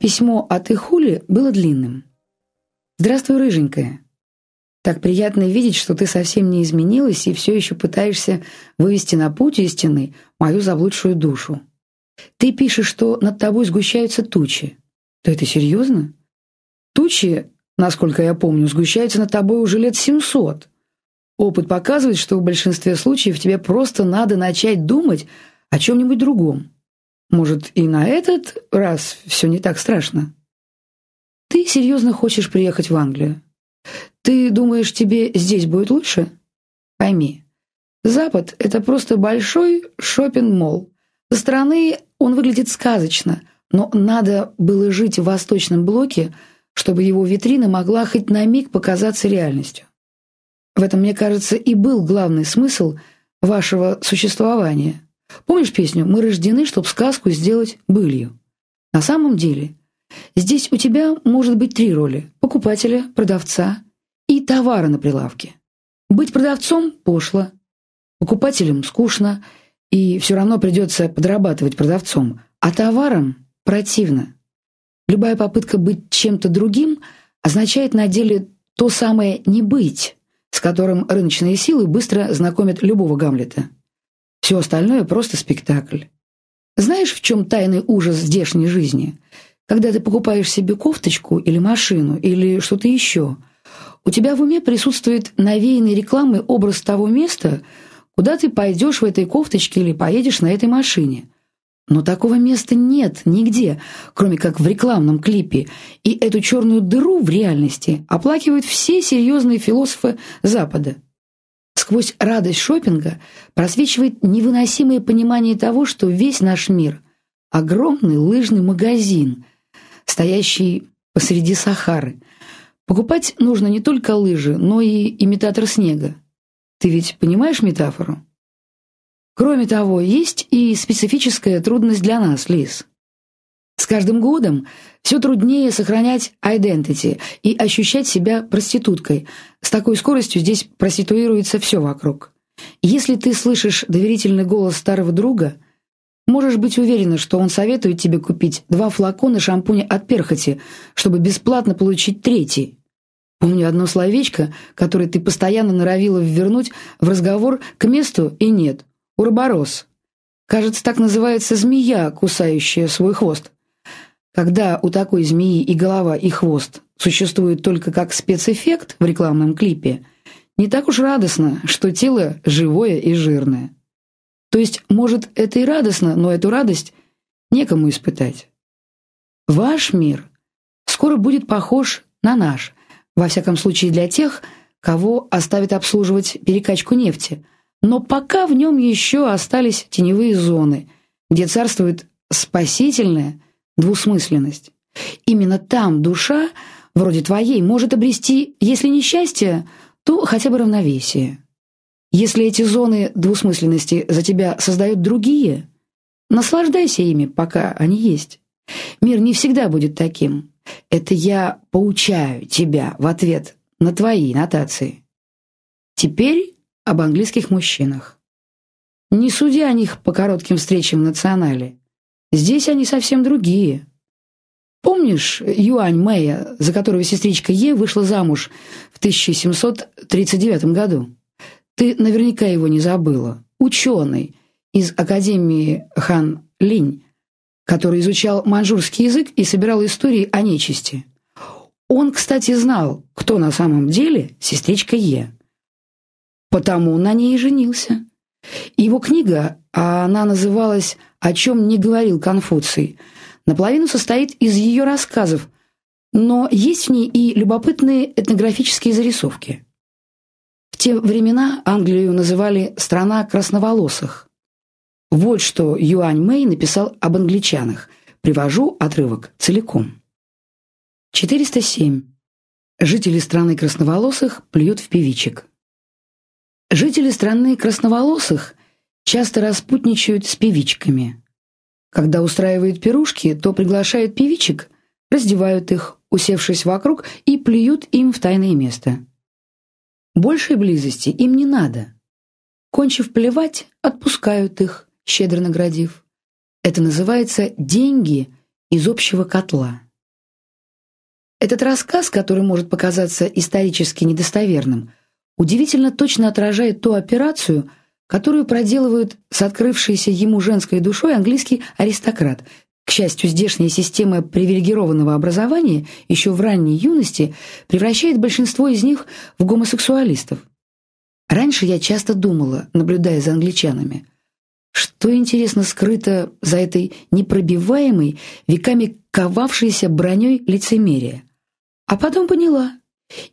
Письмо от Ихули было длинным. «Здравствуй, рыженькая. Так приятно видеть, что ты совсем не изменилась и все еще пытаешься вывести на путь истинный мою заблудшую душу. Ты пишешь, что над тобой сгущаются тучи. Да это серьезно? Тучи, насколько я помню, сгущаются над тобой уже лет семьсот. Опыт показывает, что в большинстве случаев тебе просто надо начать думать о чем-нибудь другом. Может, и на этот раз все не так страшно? Ты серьезно хочешь приехать в Англию? Ты думаешь, тебе здесь будет лучше? Пойми, Запад — это просто большой шопинг-молл. Со стороны он выглядит сказочно, но надо было жить в восточном блоке, чтобы его витрина могла хоть на миг показаться реальностью. В этом, мне кажется, и был главный смысл вашего существования. Помнишь песню «Мы рождены, чтобы сказку сделать былью»? На самом деле, здесь у тебя может быть три роли – покупателя, продавца и товара на прилавке. Быть продавцом – пошло, покупателем – скучно, и все равно придется подрабатывать продавцом, а товаром – противно. Любая попытка быть чем-то другим означает на деле то самое «не быть», с которым рыночные силы быстро знакомят любого Гамлета. Все остальное просто спектакль. Знаешь, в чем тайный ужас здешней жизни? Когда ты покупаешь себе кофточку или машину, или что-то еще, у тебя в уме присутствует навеянный рекламой образ того места, куда ты пойдешь в этой кофточке или поедешь на этой машине. Но такого места нет нигде, кроме как в рекламном клипе, и эту черную дыру в реальности оплакивают все серьезные философы Запада. Сквозь радость шопинга просвечивает невыносимое понимание того, что весь наш мир – огромный лыжный магазин, стоящий посреди Сахары. Покупать нужно не только лыжи, но и имитатор снега. Ты ведь понимаешь метафору? Кроме того, есть и специфическая трудность для нас, Лиз. С каждым годом все труднее сохранять identity и ощущать себя проституткой. С такой скоростью здесь проституируется все вокруг. Если ты слышишь доверительный голос старого друга, можешь быть уверена, что он советует тебе купить два флакона шампуня от перхоти, чтобы бесплатно получить третий. Помню одно словечко, которое ты постоянно норовила ввернуть в разговор к месту и нет. Урборос. Кажется, так называется змея, кусающая свой хвост. Когда у такой змеи и голова, и хвост существуют только как спецэффект в рекламном клипе, не так уж радостно, что тело живое и жирное. То есть, может, это и радостно, но эту радость некому испытать. Ваш мир скоро будет похож на наш, во всяком случае для тех, кого оставят обслуживать перекачку нефти, но пока в нем еще остались теневые зоны, где царствует спасительное – двусмысленность. Именно там душа, вроде твоей, может обрести, если не счастье, то хотя бы равновесие. Если эти зоны двусмысленности за тебя создают другие, наслаждайся ими, пока они есть. Мир не всегда будет таким. Это я поучаю тебя в ответ на твои нотации. Теперь об английских мужчинах. Не судя о них по коротким встречам в национале, Здесь они совсем другие. Помнишь Юань Мэя, за которого сестричка Е вышла замуж в 1739 году? Ты наверняка его не забыла. Ученый из Академии Хан Линь, который изучал маньчжурский язык и собирал истории о нечисти. Он, кстати, знал, кто на самом деле сестричка Е. Потому на ней и женился. Его книга, а она называлась «О чем не говорил Конфуций», наполовину состоит из ее рассказов, но есть в ней и любопытные этнографические зарисовки. В те времена Англию называли «страна красноволосых». Вот что Юань Мэй написал об англичанах. Привожу отрывок целиком. 407. Жители страны красноволосых плюют в певичек. Жители страны красноволосых часто распутничают с певичками. Когда устраивают пирушки, то приглашают певичек, раздевают их, усевшись вокруг, и плюют им в тайное место. Большей близости им не надо. Кончив плевать, отпускают их, щедро наградив. Это называется «деньги из общего котла». Этот рассказ, который может показаться исторически недостоверным, удивительно точно отражает ту операцию, которую проделывает с открывшейся ему женской душой английский аристократ. К счастью, здешняя система привилегированного образования еще в ранней юности превращает большинство из них в гомосексуалистов. Раньше я часто думала, наблюдая за англичанами, что, интересно, скрыто за этой непробиваемой, веками ковавшейся броней лицемерия. А потом поняла,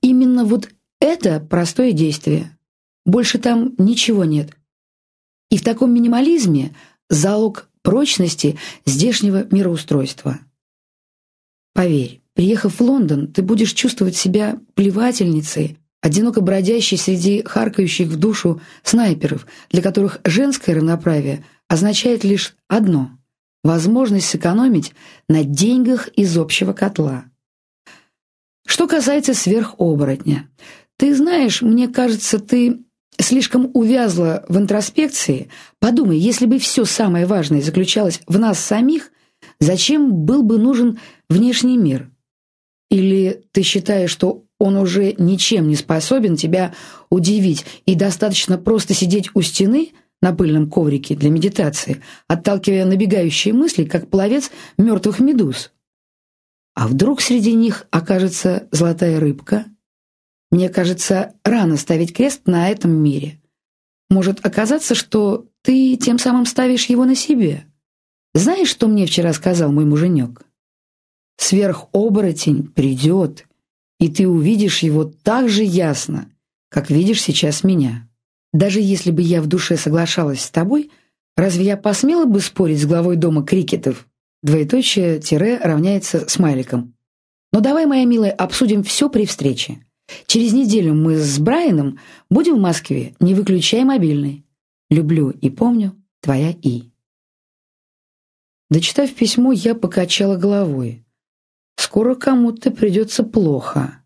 именно вот это простое действие. Больше там ничего нет. И в таком минимализме залог прочности здешнего мироустройства. Поверь, приехав в Лондон, ты будешь чувствовать себя плевательницей, одиноко бродящей среди харкающих в душу снайперов, для которых женское равноправие означает лишь одно – возможность сэкономить на деньгах из общего котла. Что касается сверхоборотня, ты знаешь, мне кажется, ты слишком увязла в интроспекции, подумай, если бы все самое важное заключалось в нас самих, зачем был бы нужен внешний мир? Или ты считаешь, что он уже ничем не способен тебя удивить, и достаточно просто сидеть у стены на пыльном коврике для медитации, отталкивая набегающие мысли, как пловец мертвых медуз? А вдруг среди них окажется золотая рыбка – мне кажется, рано ставить крест на этом мире. Может оказаться, что ты тем самым ставишь его на себе. Знаешь, что мне вчера сказал мой муженек? Сверхоборотень придет, и ты увидишь его так же ясно, как видишь сейчас меня. Даже если бы я в душе соглашалась с тобой, разве я посмела бы спорить с главой дома крикетов? Двоеточие тире равняется смайликом. Но давай, моя милая, обсудим все при встрече. Через неделю мы с Брайаном будем в Москве, не выключай мобильный. Люблю и помню, твоя И. Дочитав письмо, я покачала головой. Скоро кому-то придется плохо.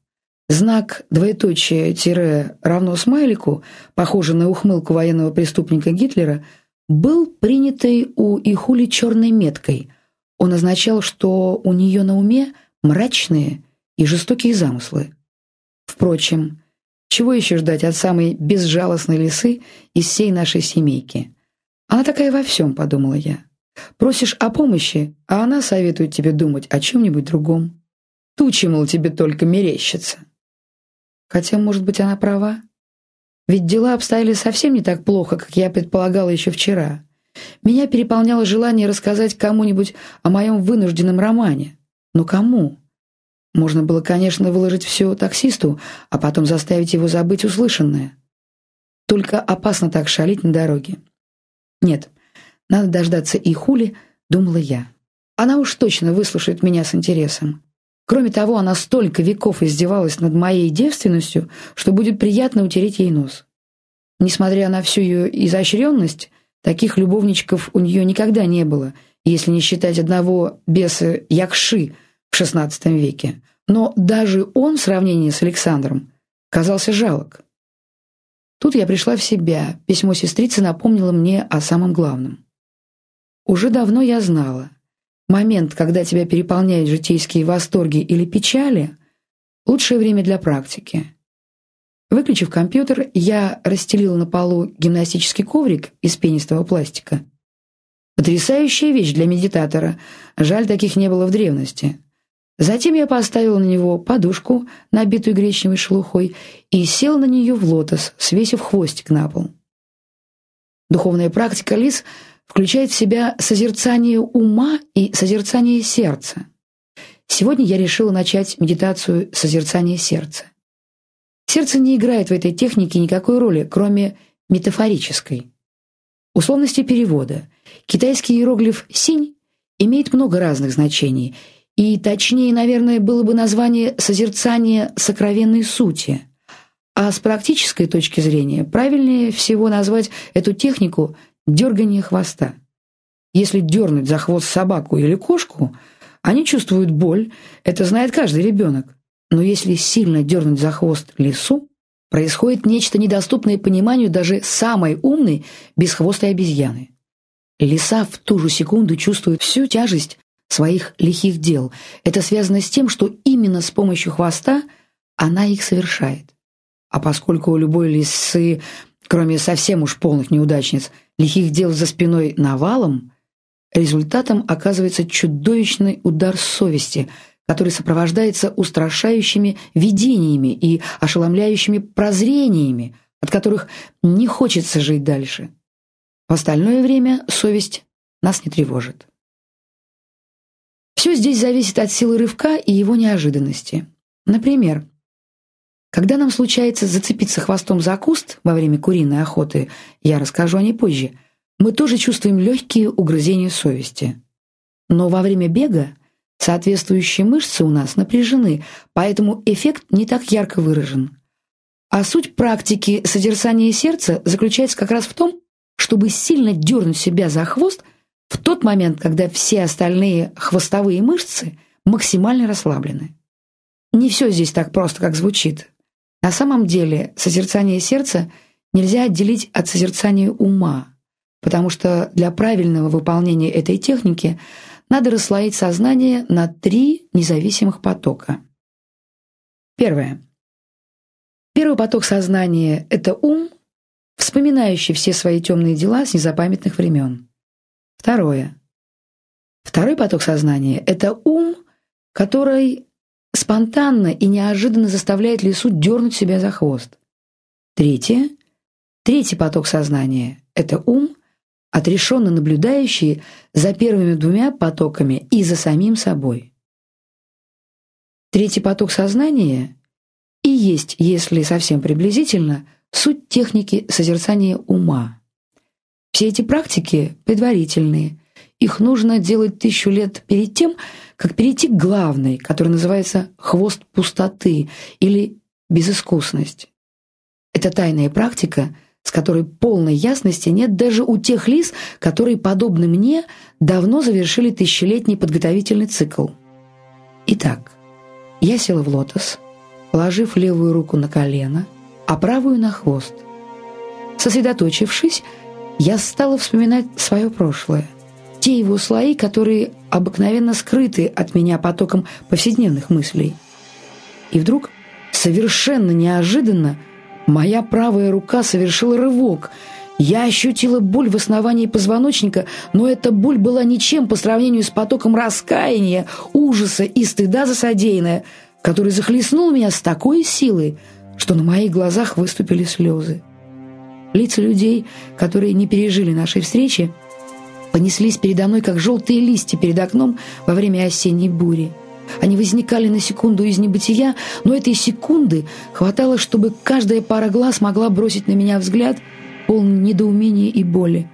Знак двоеточие тире равно смайлику, похожий на ухмылку военного преступника Гитлера, был принятый у Ихули черной меткой. Он означал, что у нее на уме мрачные и жестокие замыслы. Впрочем, чего еще ждать от самой безжалостной лисы из всей нашей семейки? Она такая во всем, подумала я. Просишь о помощи, а она советует тебе думать о чем-нибудь другом. Тучи, мол, тебе только мерещится. Хотя, может быть, она права. Ведь дела обстояли совсем не так плохо, как я предполагала еще вчера. Меня переполняло желание рассказать кому-нибудь о моем вынужденном романе. Но кому? Можно было, конечно, выложить все таксисту, а потом заставить его забыть услышанное. Только опасно так шалить на дороге. Нет, надо дождаться и Хули, думала я. Она уж точно выслушает меня с интересом. Кроме того, она столько веков издевалась над моей девственностью, что будет приятно утереть ей нос. Несмотря на всю ее изощренность, таких любовничков у нее никогда не было, если не считать одного беса Якши в XVI веке но даже он в сравнении с Александром казался жалок. Тут я пришла в себя, письмо сестрицы напомнило мне о самом главном. Уже давно я знала, момент, когда тебя переполняют житейские восторги или печали, лучшее время для практики. Выключив компьютер, я расстелила на полу гимнастический коврик из пенистого пластика. Потрясающая вещь для медитатора. Жаль, таких не было в древности. Затем я поставила на него подушку, набитую гречневой шелухой, и сел на нее в лотос, свесив хвостик на пол. Духовная практика лис включает в себя созерцание ума и созерцание сердца. Сегодня я решила начать медитацию созерцания сердца. Сердце не играет в этой технике никакой роли, кроме метафорической. Условности перевода. Китайский иероглиф «синь» имеет много разных значений – и точнее, наверное, было бы название «созерцание сокровенной сути». А с практической точки зрения правильнее всего назвать эту технику «дергание хвоста». Если дернуть за хвост собаку или кошку, они чувствуют боль, это знает каждый ребенок. Но если сильно дернуть за хвост лису, происходит нечто недоступное пониманию даже самой умной бесхвостой обезьяны. Лиса в ту же секунду чувствует всю тяжесть своих лихих дел. Это связано с тем, что именно с помощью хвоста она их совершает. А поскольку у любой лисы, кроме совсем уж полных неудачниц, лихих дел за спиной навалом, результатом оказывается чудовищный удар совести, который сопровождается устрашающими видениями и ошеломляющими прозрениями, от которых не хочется жить дальше. В остальное время совесть нас не тревожит. Все здесь зависит от силы рывка и его неожиданности. Например, когда нам случается зацепиться хвостом за куст во время куриной охоты, я расскажу о ней позже, мы тоже чувствуем легкие угрызения совести. Но во время бега соответствующие мышцы у нас напряжены, поэтому эффект не так ярко выражен. А суть практики созерцания сердца заключается как раз в том, чтобы сильно дернуть себя за хвост в тот момент, когда все остальные хвостовые мышцы максимально расслаблены. Не все здесь так просто, как звучит. На самом деле созерцание сердца нельзя отделить от созерцания ума, потому что для правильного выполнения этой техники надо расслоить сознание на три независимых потока. Первое. Первый поток сознания – это ум, вспоминающий все свои темные дела с незапамятных времен. Второе. Второй поток сознания – это ум, который спонтанно и неожиданно заставляет лису дернуть себя за хвост. Третье. Третий поток сознания – это ум, отрешенно наблюдающий за первыми двумя потоками и за самим собой. Третий поток сознания и есть, если совсем приблизительно, суть техники созерцания ума. Все эти практики предварительные, их нужно делать тысячу лет перед тем, как перейти к главной, которая называется «хвост пустоты» или «безыскусность». Это тайная практика, с которой полной ясности нет даже у тех лис, которые, подобно мне, давно завершили тысячелетний подготовительный цикл. Итак, я села в лотос, положив левую руку на колено, а правую на хвост. Сосредоточившись, я стала вспоминать свое прошлое – те его слои, которые обыкновенно скрыты от меня потоком повседневных мыслей. И вдруг, совершенно неожиданно, моя правая рука совершила рывок. Я ощутила боль в основании позвоночника, но эта боль была ничем по сравнению с потоком раскаяния, ужаса и стыда за содеянное, который захлестнул меня с такой силой, что на моих глазах выступили слезы. Лица людей, которые не пережили нашей встречи, понеслись передо мной, как желтые листья перед окном во время осенней бури. Они возникали на секунду из небытия, но этой секунды хватало, чтобы каждая пара глаз могла бросить на меня взгляд, полный недоумения и боли.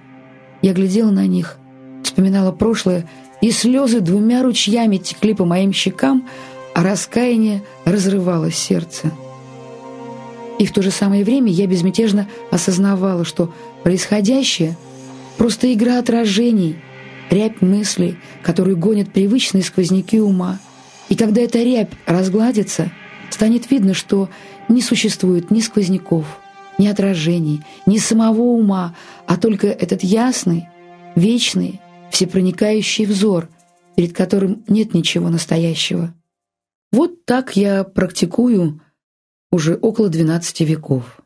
Я глядела на них, вспоминала прошлое, и слезы двумя ручьями текли по моим щекам, а раскаяние разрывало сердце. И в то же самое время я безмятежно осознавала, что происходящее — Просто игра отражений, рябь мыслей, которые гонят привычные сквозняки ума. И когда эта рябь разгладится, станет видно, что не существует ни сквозняков, ни отражений, ни самого ума, а только этот ясный, вечный, всепроникающий взор, перед которым нет ничего настоящего. Вот так я практикую уже около 12 веков.